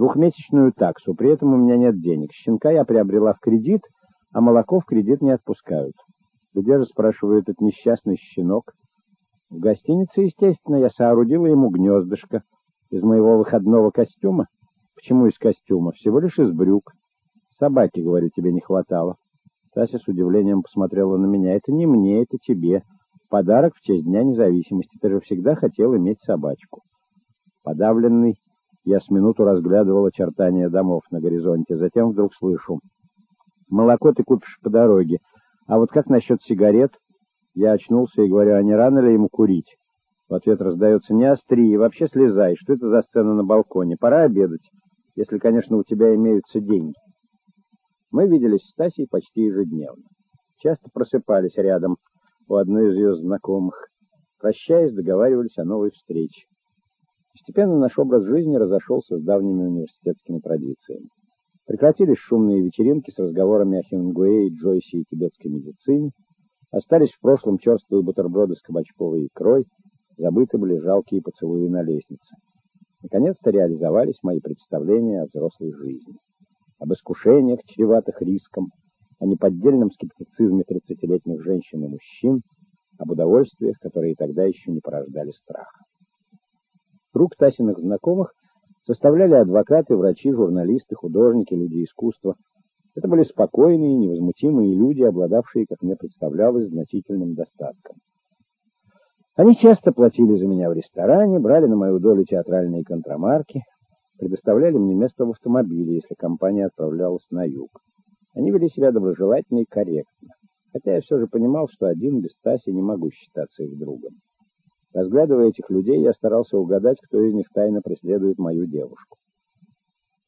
двухмесячную таксу. При этом у меня нет денег. Щенка я приобрела в кредит, а молоко в кредит не отпускают. Где же, спрашиваю, этот несчастный щенок? В гостинице, естественно, я соорудила ему гнездышко из моего выходного костюма. Почему из костюма? Всего лишь из брюк. Собаки, говорю, тебе не хватало. Тася с удивлением посмотрела на меня. Это не мне, это тебе. Подарок в честь Дня независимости. Ты же всегда хотел иметь собачку. Подавленный, я с минуту разглядывал очертания домов на горизонте. Затем вдруг слышу. Молоко ты купишь по дороге. А вот как насчет сигарет? Я очнулся и говорю, а не рано ли ему курить? В ответ раздается, не остри, вообще слезай. Что это за сцена на балконе? Пора обедать, если, конечно, у тебя имеются деньги. Мы виделись с Тасей почти ежедневно. Часто просыпались рядом у одной из ее знакомых. Прощаясь, договаривались о новой встрече. Постепенно наш образ жизни разошелся с давними университетскими традициями. Прекратились шумные вечеринки с разговорами о Хемингуэе, Джойсе и тибетской медицине. Остались в прошлом черствые бутерброды с кабачковой икрой, забыты были жалкие поцелуи на лестнице. Наконец-то реализовались мои представления о взрослой жизни об искушениях, чреватых риском, о неподдельном скептицизме тридцатилетних женщин и мужчин, об удовольствиях, которые тогда еще не порождали страха. Круг Тасиных знакомых составляли адвокаты, врачи, журналисты, художники, люди искусства. Это были спокойные, невозмутимые люди, обладавшие, как мне представлялось, значительным достатком. Они часто платили за меня в ресторане, брали на мою долю театральные контрамарки, предоставляли мне место в автомобиле, если компания отправлялась на юг. Они вели себя доброжелательно и корректно, хотя я все же понимал, что один без Таси не могу считаться их другом. Разглядывая этих людей, я старался угадать, кто из них тайно преследует мою девушку.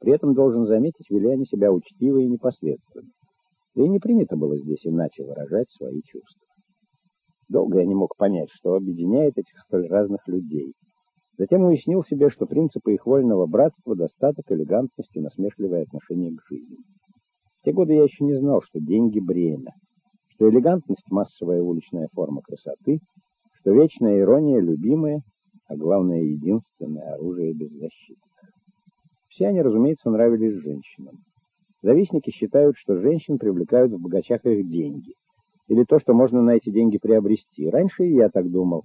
При этом, должен заметить, вели они себя учтиво и непосредственно. Да и не принято было здесь иначе выражать свои чувства. Долго я не мог понять, что объединяет этих столь разных людей — Затем уяснил себе, что принципы их вольного братства — достаток, элегантность и насмешливое отношение к жизни. В те годы я еще не знал, что деньги — бремя, что элегантность — массовая уличная форма красоты, что вечная ирония — любимая, а главное — единственное оружие беззащитных. Все они, разумеется, нравились женщинам. Завистники считают, что женщин привлекают в богачах их деньги, или то, что можно на эти деньги приобрести. Раньше и я так думал,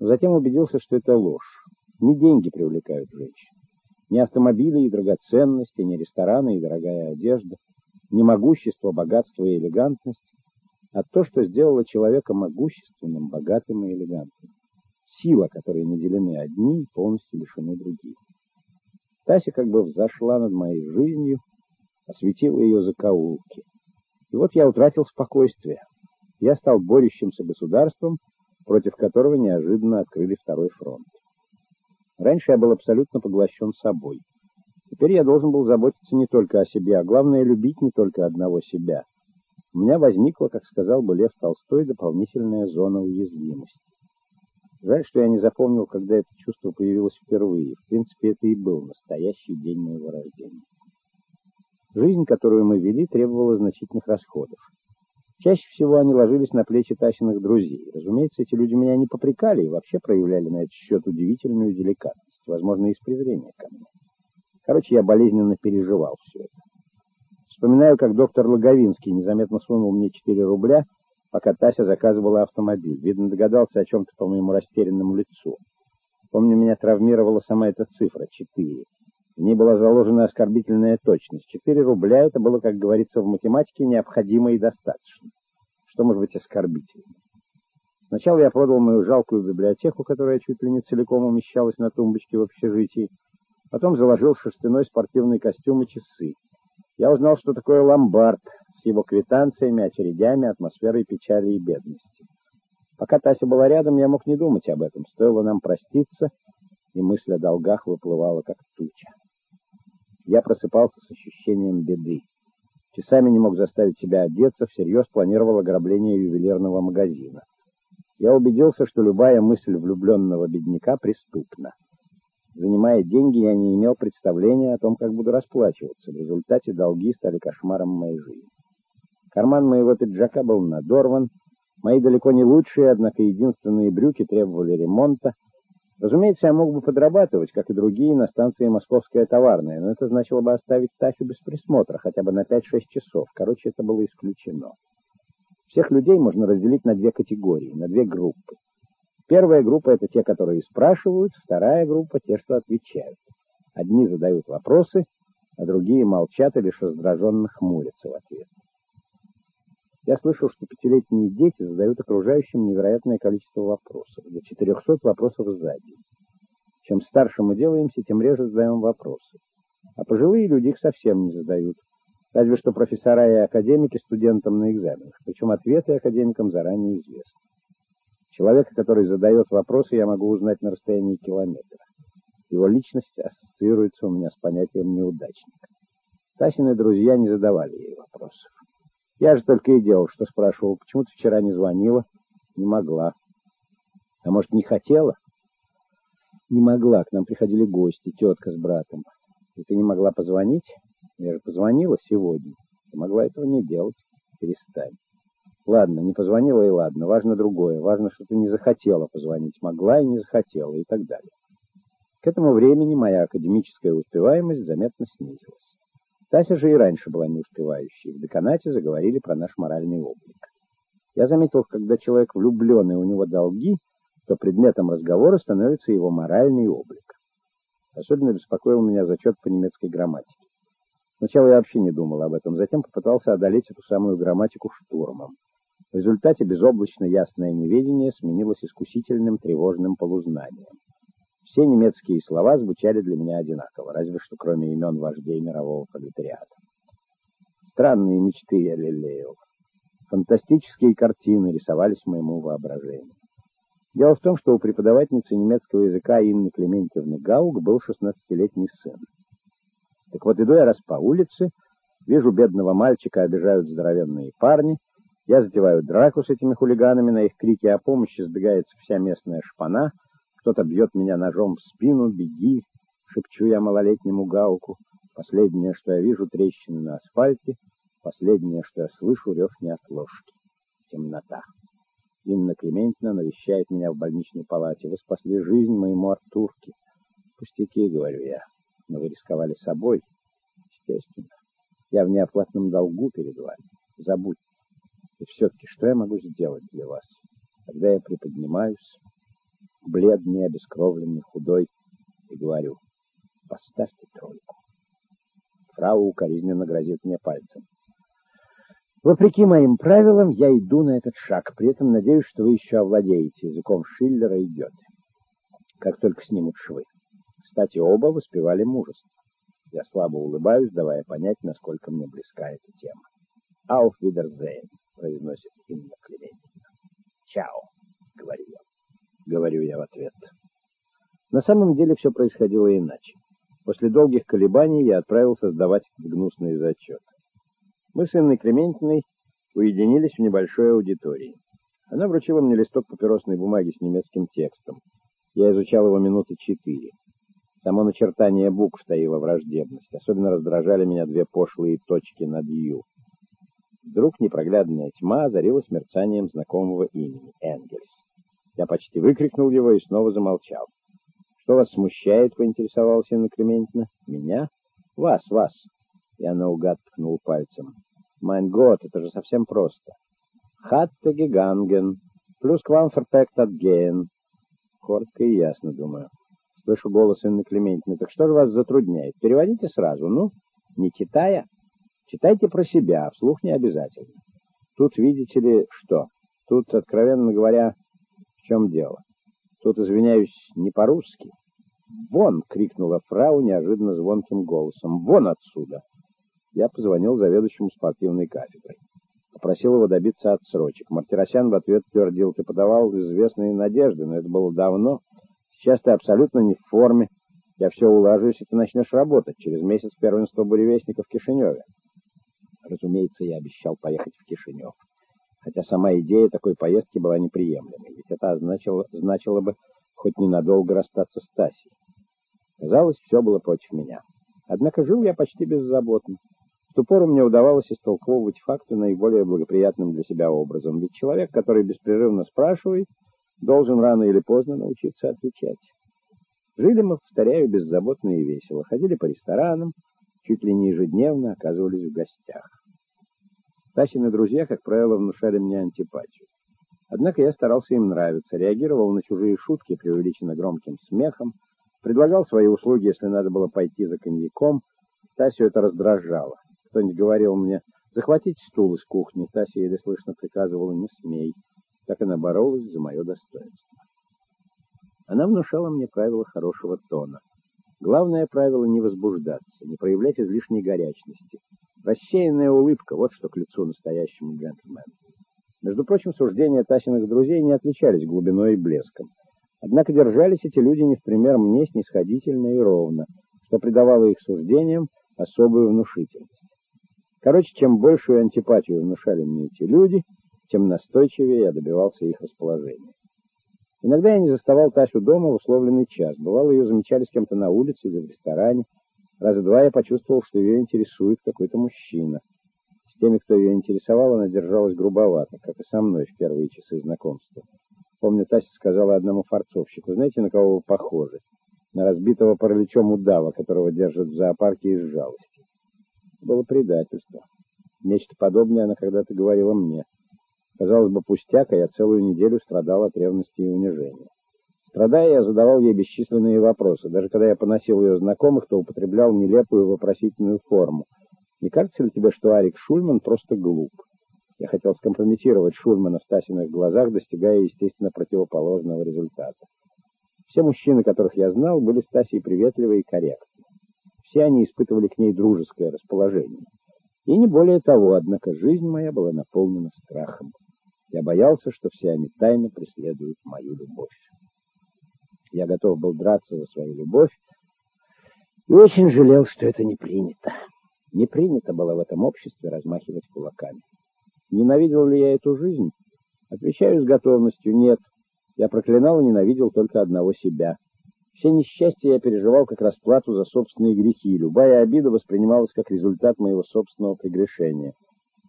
но затем убедился, что это ложь. Не деньги привлекают женщин, не автомобили и драгоценности, не рестораны и дорогая одежда, не могущество, богатство и элегантность, а то, что сделало человека могущественным, богатым и элегантным. Сила, которой наделены одни полностью лишены других. Тася как бы взошла над моей жизнью, осветила ее закоулки. И вот я утратил спокойствие. Я стал борющимся государством, против которого неожиданно открыли второй фронт. Раньше я был абсолютно поглощен собой. Теперь я должен был заботиться не только о себе, а главное — любить не только одного себя. У меня возникла, как сказал бы Лев Толстой, дополнительная зона уязвимости. Жаль, что я не запомнил, когда это чувство появилось впервые. В принципе, это и был настоящий день моего рождения. Жизнь, которую мы вели, требовала значительных расходов. Чаще всего они ложились на плечи Тасиных друзей. Разумеется, эти люди меня не попрекали и вообще проявляли на этот счет удивительную деликатность, возможно, из презрения ко мне. Короче, я болезненно переживал все это. Вспоминаю, как доктор Логовинский незаметно сунул мне 4 рубля, пока Тася заказывала автомобиль. Видно, догадался о чем-то по моему растерянному лицу. Помню, меня травмировала сама эта цифра — 4. В ней была заложена оскорбительная точность. Четыре рубля — это было, как говорится в математике, необходимо и достаточно. Что может быть оскорбительным? Сначала я продал мою жалкую библиотеку, которая чуть ли не целиком умещалась на тумбочке в общежитии. Потом заложил шерстяной спортивный костюм и часы. Я узнал, что такое ломбард с его квитанциями, очередями, атмосферой печали и бедности. Пока Тася была рядом, я мог не думать об этом. Стоило нам проститься, и мысль о долгах выплывала, как туча. Я просыпался с ощущением беды. Часами не мог заставить себя одеться, всерьез планировал ограбление ювелирного магазина. Я убедился, что любая мысль влюбленного бедняка преступна. Занимая деньги, я не имел представления о том, как буду расплачиваться. В результате долги стали кошмаром моей жизни. Карман моего пиджака был надорван, мои далеко не лучшие, однако единственные брюки требовали ремонта, Разумеется, я мог бы подрабатывать, как и другие, на станции «Московская товарная», но это значило бы оставить Тасю без присмотра, хотя бы на 5-6 часов. Короче, это было исключено. Всех людей можно разделить на две категории, на две группы. Первая группа — это те, которые спрашивают, вторая группа — те, что отвечают. Одни задают вопросы, а другие молчат и лишь раздраженно хмурятся в ответ. Я слышал, что пятилетние дети задают окружающим невероятное количество вопросов, до 400 вопросов за день. Чем старше мы делаемся, тем реже задаем вопросы. А пожилые люди их совсем не задают. Разве что профессора и академики студентам на экзаменах. Причем ответы академикам заранее известны. Человека, который задает вопросы, я могу узнать на расстоянии километра. Его личность ассоциируется у меня с понятием неудачника. Тасины друзья не задавали ей вопросов. Я же только и делал, что спрашивал, почему ты вчера не звонила? Не могла. А может, не хотела? Не могла. К нам приходили гости, тетка с братом. И ты не могла позвонить? Я же позвонила сегодня. Ты могла этого не делать. Перестань. Ладно, не позвонила и ладно. Важно другое. Важно, что ты не захотела позвонить. Могла и не захотела и так далее. К этому времени моя академическая успеваемость заметно снизилась. Тася же и раньше была не успевающей. В деканате заговорили про наш моральный облик. Я заметил, когда человек влюблен и у него долги, то предметом разговора становится его моральный облик. Особенно беспокоил меня зачет по немецкой грамматике. Сначала я вообще не думал об этом, затем попытался одолеть эту самую грамматику штурмом. В результате безоблачно ясное неведение сменилось искусительным тревожным полузнанием. Все немецкие слова звучали для меня одинаково, разве что кроме имен вождей мирового пролетариата. Странные мечты я лелеял. Фантастические картины рисовались моему воображению. Дело в том, что у преподавательницы немецкого языка Инны Клементьевны Гаук был 16-летний сын. Так вот, иду я раз по улице, вижу бедного мальчика обижают здоровенные парни, я затеваю драку с этими хулиганами, на их крики о помощи сбегается вся местная шпана — кто-то бьет меня ножом в спину, беги, шепчу я малолетнему Гауку. Последнее, что я вижу, трещины на асфальте. Последнее, что я слышу, рев неотложки. Темнота. Инна Клементьевна навещает меня в больничной палате. Вы спасли жизнь моему Артурке. Пустяки, говорю я. Но вы рисковали собой. Естественно. Я в неоплатном долгу перед вами. Забудьте. И все-таки, что я могу сделать для вас? Когда я приподнимаюсь, бледный, обескровленный, худой, и говорю, поставьте тройку. Фрау укоризненно грозит мне пальцем. Вопреки моим правилам, я иду на этот шаг, при этом надеюсь, что вы еще овладеете языком Шиллера и Гёте. Как только снимут швы. Кстати, оба воспевали мужество. Я слабо улыбаюсь, давая понять, насколько мне близка эта тема. «Auf Wiedersehen», — произносит Инна Клементьевна. «Чао», — говорю я. — говорю я в ответ. На самом деле все происходило иначе. После долгих колебаний я отправился сдавать гнусный зачет. Мы с Инной Клементиной уединились в небольшой аудитории. Она вручила мне листок папиросной бумаги с немецким текстом. Я изучал его минуты четыре. Само начертание букв таило враждебность. Особенно раздражали меня две пошлые точки над «ю». Вдруг непроглядная тьма озарилась мерцанием знакомого имени — Энгельс. Я почти выкрикнул его и снова замолчал. «Что вас смущает?» — поинтересовался Инна Клементьевна. «Меня?» «Вас, вас!» Я наугад ткнул пальцем. «Mein Gott, это же совсем просто. Hatte gegangen, Plusquamperfekt от gehen». Коротко и ясно, думаю. Слышу голос Инны. «Так что же вас затрудняет? Переводите сразу, ну, не читая. Читайте про себя, вслух не обязательно. Тут, видите ли, что? Тут, откровенно говоря, чем дело? Тут, извиняюсь, не по-русски. «Вон!» — крикнула фрау неожиданно звонким голосом. «Вон отсюда!» Я позвонил заведующему спортивной кафедрой. Попросил его добиться отсрочек. Мартиросян в ответ твердил, ты подавал известные надежды, но это было давно. Сейчас ты абсолютно не в форме. Я все улажусь, и ты начнешь работать. Через месяц первенство буревестника в Кишиневе. Разумеется, я обещал поехать в Кишинев хотя сама идея такой поездки была неприемлемой, ведь это означало, значило бы хоть ненадолго расстаться с Тасей. Казалось, все было против меня. Однако жил я почти беззаботно. В ту пору мне удавалось истолковывать факты наиболее благоприятным для себя образом, ведь человек, который беспрерывно спрашивает, должен рано или поздно научиться отвечать. Жили мы, повторяю, беззаботно и весело. Ходили по ресторанам, чуть ли не ежедневно оказывались в гостях. Тасины друзья, как правило, внушали мне антипатию. Однако я старался им нравиться, реагировал на чужие шутки преувеличенно громким смехом, предлагал свои услуги, если надо было пойти за коньяком. Тасю это раздражало. Кто-нибудь говорил мне, захватить стул из кухни. Тася еле слышно приказывала, не смей. Так она боролась за мое достоинство. Она внушала мне правила хорошего тона. Главное правило — не возбуждаться, не проявлять излишней горячности. Рассеянная улыбка — вот что к лицу настоящему джентльмену. Между прочим, суждения Тасиных друзей не отличались глубиной и блеском. Однако держались эти люди не в пример мне снисходительно и ровно, что придавало их суждениям особую внушительность. Короче, чем большую антипатию внушали мне эти люди, тем настойчивее я добивался их расположения. Иногда я не заставал Тасю дома в условленный час. Бывало, ее замечали с кем-то на улице или в ресторане. Раза два я почувствовал, что ее интересует какой-то мужчина. С теми, кто ее интересовал, она держалась грубовато, как и со мной в первые часы знакомства. Помню, Тася сказала одному фарцовщику, знаете, на кого вы похожи? На разбитого параличом удава, которого держат в зоопарке из жалости. Было предательство. Нечто подобное она когда-то говорила мне. Казалось бы, пустяк, а я целую неделю страдал от ревности и унижения. Страдая, я задавал ей бесчисленные вопросы. Даже когда я поносил ее знакомых, то употреблял нелепую вопросительную форму. Не кажется ли тебе, что Арик Шульман просто глуп? Я хотел скомпрометировать Шульмана в Стасиных глазах, достигая, естественно, противоположного результата. Все мужчины, которых я знал, были Стасией приветливы и корректны. Все они испытывали к ней дружеское расположение. И не более того, однако жизнь моя была наполнена страхом. Я боялся, что все они тайно преследуют мою любовь. Я готов был драться за свою любовь и очень жалел, что это не принято. Не принято было в этом обществе размахивать кулаками. Ненавидел ли я эту жизнь? Отвечаю с готовностью, нет. Я проклинал и ненавидел только одного себя. Все несчастья я переживал как расплату за собственные грехи. Любая обида воспринималась как результат моего собственного прегрешения.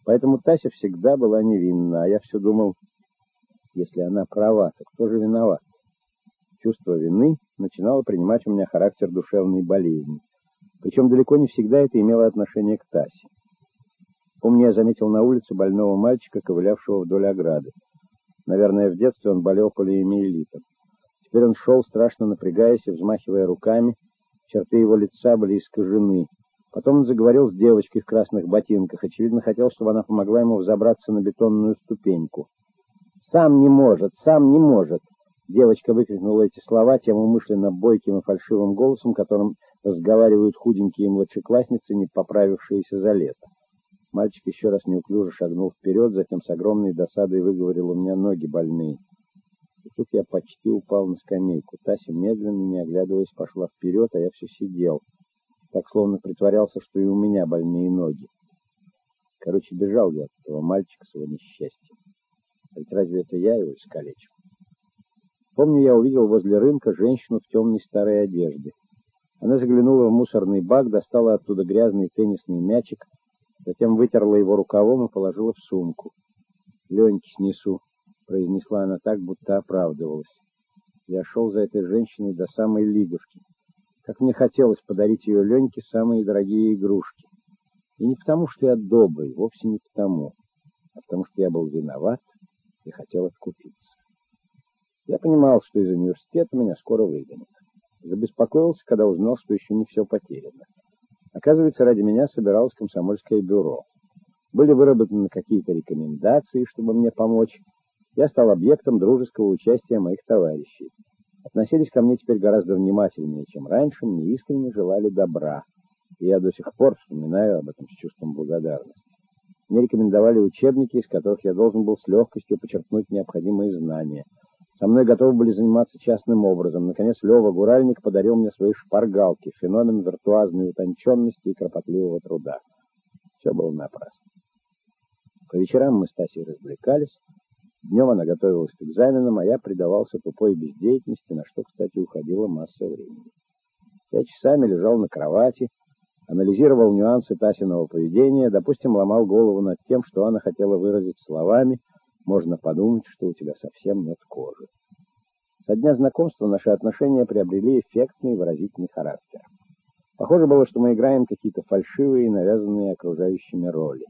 Поэтому Тася всегда была невинна, а я все думал, если она права, то кто же виноват? Чувство вины начинало принимать у меня характер душевной болезни. Причем далеко не всегда это имело отношение к Тасе. Помню, я заметил на улице больного мальчика, ковылявшего вдоль ограды. Наверное, в детстве он болел полиэмиелитом. Теперь он шел, страшно напрягаясь и взмахивая руками. Черты его лица были искажены. Потом он заговорил с девочкой в красных ботинках. Очевидно, хотел, чтобы она помогла ему взобраться на бетонную ступеньку. «Сам не может! Сам не может!» Девочка выкрикнула эти слова тем умышленно бойким и фальшивым голосом, которым разговаривают худенькие младшеклассницы, не поправившиеся за лето. Мальчик еще раз неуклюже шагнул вперед, затем с огромной досадой выговорил, у меня ноги больные. И тут я почти упал на скамейку. Тася, медленно, не оглядываясь, пошла вперед, а я все сидел так словно притворялся, что и у меня больные ноги. Короче, бежал я от этого мальчика с его несчастьем. Ведь разве это я его искалечил? Помню, я увидел возле рынка женщину в темной старой одежде. Она заглянула в мусорный бак, достала оттуда грязный теннисный мячик, затем вытерла его рукавом и положила в сумку. «Леньки снесу», — произнесла она так, будто оправдывалась. Я шел за этой женщиной до самой Лиговки как мне хотелось подарить ее Леньке самые дорогие игрушки. И не потому, что я добрый, вовсе не потому, а потому, что я был виноват и хотел откупиться. Я понимал, что из университета меня скоро выгонят. Забеспокоился, когда узнал, что еще не все потеряно. Оказывается, ради меня собиралось комсомольское бюро. Были выработаны какие-то рекомендации, чтобы мне помочь. Я стал объектом дружеского участия моих товарищей относились ко мне теперь гораздо внимательнее, чем раньше, мне искренне желали добра. И я до сих пор вспоминаю об этом с чувством благодарности. Мне рекомендовали учебники, из которых я должен был с легкостью почерпнуть необходимые знания. Со мной готовы были заниматься частным образом. Наконец, Лева Гуральник подарил мне свои шпаргалки, феномен виртуазной утонченности и кропотливого труда. Все было напрасно. По вечерам мы с Тасей развлекались, Днем она готовилась к экзаменам, а я предавался тупой бездеятельности, на что, кстати, уходила масса времени. Я часами лежал на кровати, анализировал нюансы Тасиного поведения, допустим, ломал голову над тем, что она хотела выразить словами, можно подумать, что у тебя совсем нет кожи. Со дня знакомства наши отношения приобрели эффектный и выразительный характер. Похоже было, что мы играем какие-то фальшивые, навязанные окружающими роли.